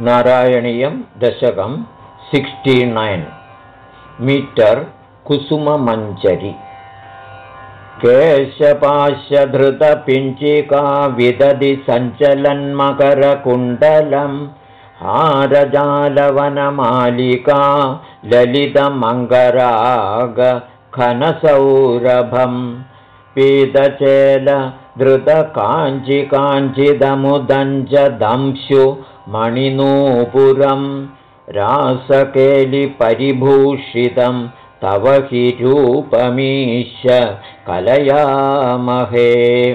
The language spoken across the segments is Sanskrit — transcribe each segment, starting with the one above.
नारायणीयं दशकं सिक्स्टि नैन् मीटर् कुसुममञ्जरि। केशपाश्यधृतपिञ्चिका विदधि सञ्चलन्मकरकुण्डलं हारजालवनमालिका ललितमङ्गरागखनसौरभं पीतचेल धृतकाञ्चिकाञ्चिदमुदञ्च मणिनूपुरं रासकेलिपरिभूषितं तव हि रूपमीश कलयामहे।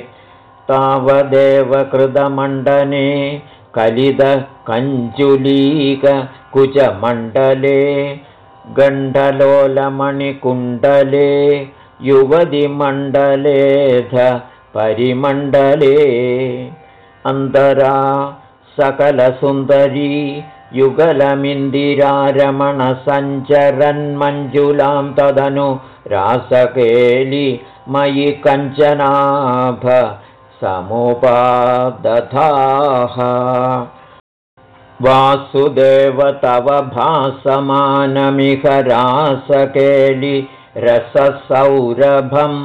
तावदेव कृतमण्डने कलितकञ्जुलीककुचमण्डले गण्डलोलमणिकुण्डले युवतिमण्डलेध परिमण्डले। अन्तरा सकलसुन्दरी युगलमिन्दिरारमणसञ्चरन्मञ्जुलां तदनु रासकेलि मयि कञ्चनाभ समुपादधाः। वासुदेव तव भासमानमिह रासकेलि रससौरभम्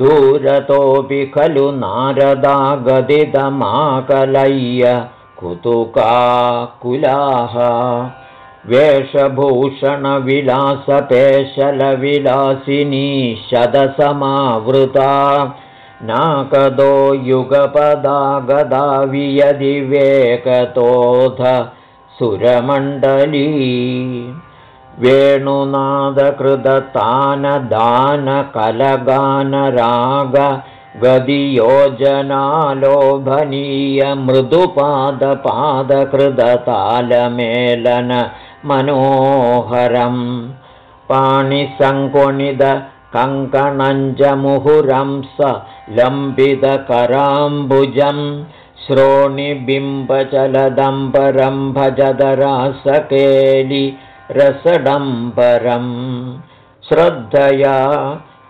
दूरतोऽपि खलु नारदागदितमाकलय्य कुतुकाकुलाः वेषभूषणविलासपेशलविलासिनी शतसमावृता। नाकदो युगपदा गदा वियदिवेकतोध सुरमण्डली। वेणुनादकृततानदानकलगानराग गदियोजनालोभनीयमृदुपादपादकृदतालमेलन मनोहरं पाणिसङ्कुणिदकङ्कणञ्जमुहुरं स लम्बितकराम्बुजं श्रोणिबिम्बचलदम्बरं भजदरासकेलि रसडम्बरं श्रद्धया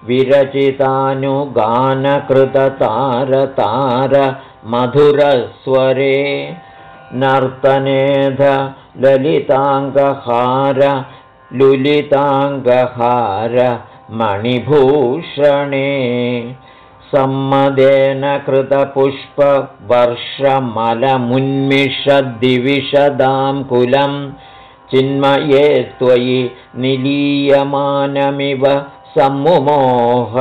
विरचितानुगानकृततारतार मधुरस्वरे नर्तनेध ललिताङ्गहार लुलिताङ्गहार मणिभूषणे सम्मदेन कृतपुष्पवर्षमलमुन्मिषद्दिविशदां कुलं चिन्मये त्वयि निलीयमानमिव सम्मुमोह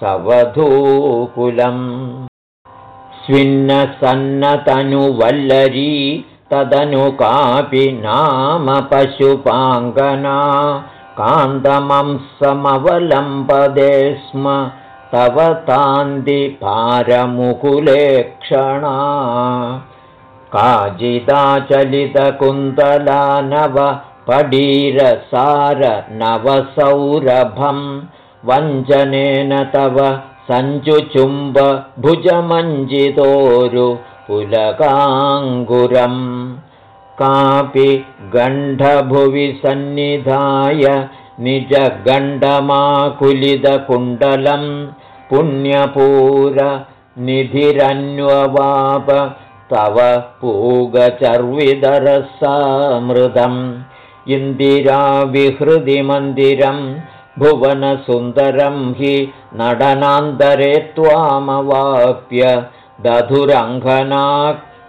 सवधूकुलम्। स्विन्नसन्नतनुवल्लरी तदनु कापि नाम पशुपाङ्गना। कान्तमंसमवलम्पदे स्म तव तान्दिपारमुकुलेक्षणा काजिदाचलितकुन्तला नव पडीरसार नवसौरभं वञ्जनेन तव सञ्चुचुम्ब भुजमञ्जितोरु पुलकाङ्गुरम् कापि गण्डभुवि सन्निधाय निजगण्डमाकुलितकुण्डलं पुण्यपूरनिधिरन्ववाप तव पूगचर्विदरसामृतम् इन्दिराविहृदिमन्दिरं भुवनसुन्दरं हि नडनान्तरे त्वामवाप्य दधुरङ्घना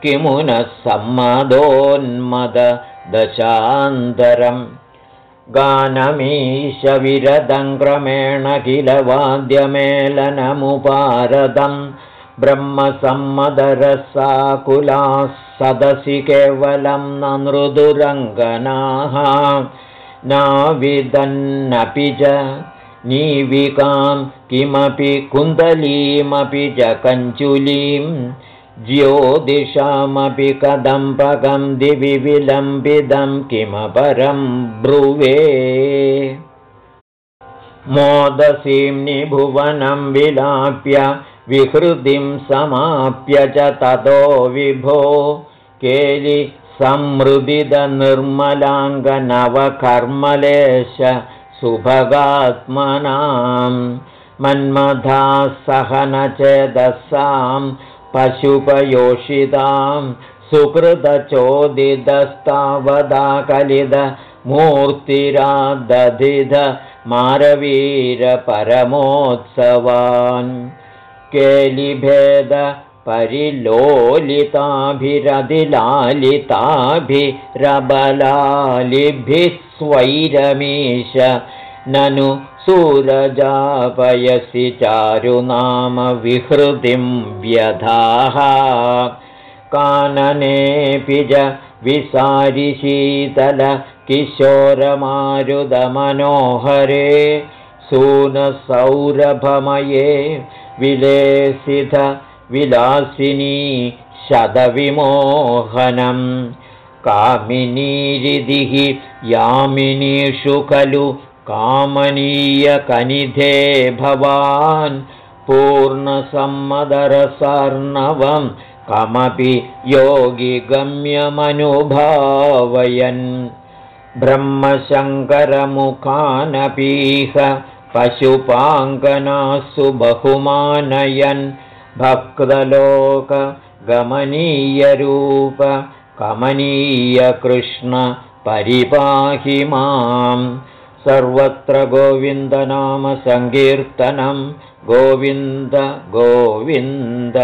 किमुनः सम्मदोन्मददशान्तरम् गानमीशविरदङ्क्रमेण किल वाद्यमेलनमुपारदम् ब्रह्मसम्मदरसाकुलाः सदसि केवलं न नृदुरङ्गनाः नाविदन्नपि च नीविकां किमपि कुन्दलीमपि च कञ्चुलीं ज्योतिषामपि कदम्बकं दिवि विलम्बितं किमपरं ब्रुवे। मोदसीं निभुवनं विलाप्य विहृतिं समाप्य च ततो विभो केलि संमृदितनिर्मलाङ्गनवकर्मलेश सुभगात्मनां मन्मथा सहनचेदसां पशुपयोषितां सुकृतचोदितस्तावदा कलिदमूर्तिरादधिध मारवीरपरमोत्सवान् केलिभेद परिलोलिताभिरदिलालिताभिरबलालिभिः स्वैरमीश ननु सूरजापयसि चारुनामविहृतिं व्यधाः। काननेऽपि च विसारिशीतलकिशोरमारुदमनोहरे सूनसौरभमये विलेसित विलासिनी शतविमोहनं कामिनीरिदिः यामिनीषु खलु कामनीयकनिधे भवान्। पूर्णसम्मदरसर्णवं कमपि योगिगम्यमनुभावयन् ब्रह्मशङ्करमुखानपीह पशुपाङ्गनासु बहुमानयन् भक्तलोकगमनीयरूप कमनीयकृष्ण परिपाहि माम्। सर्वत्र गोविन्दनामसङ्कीर्तनं गोविन्द गोविन्द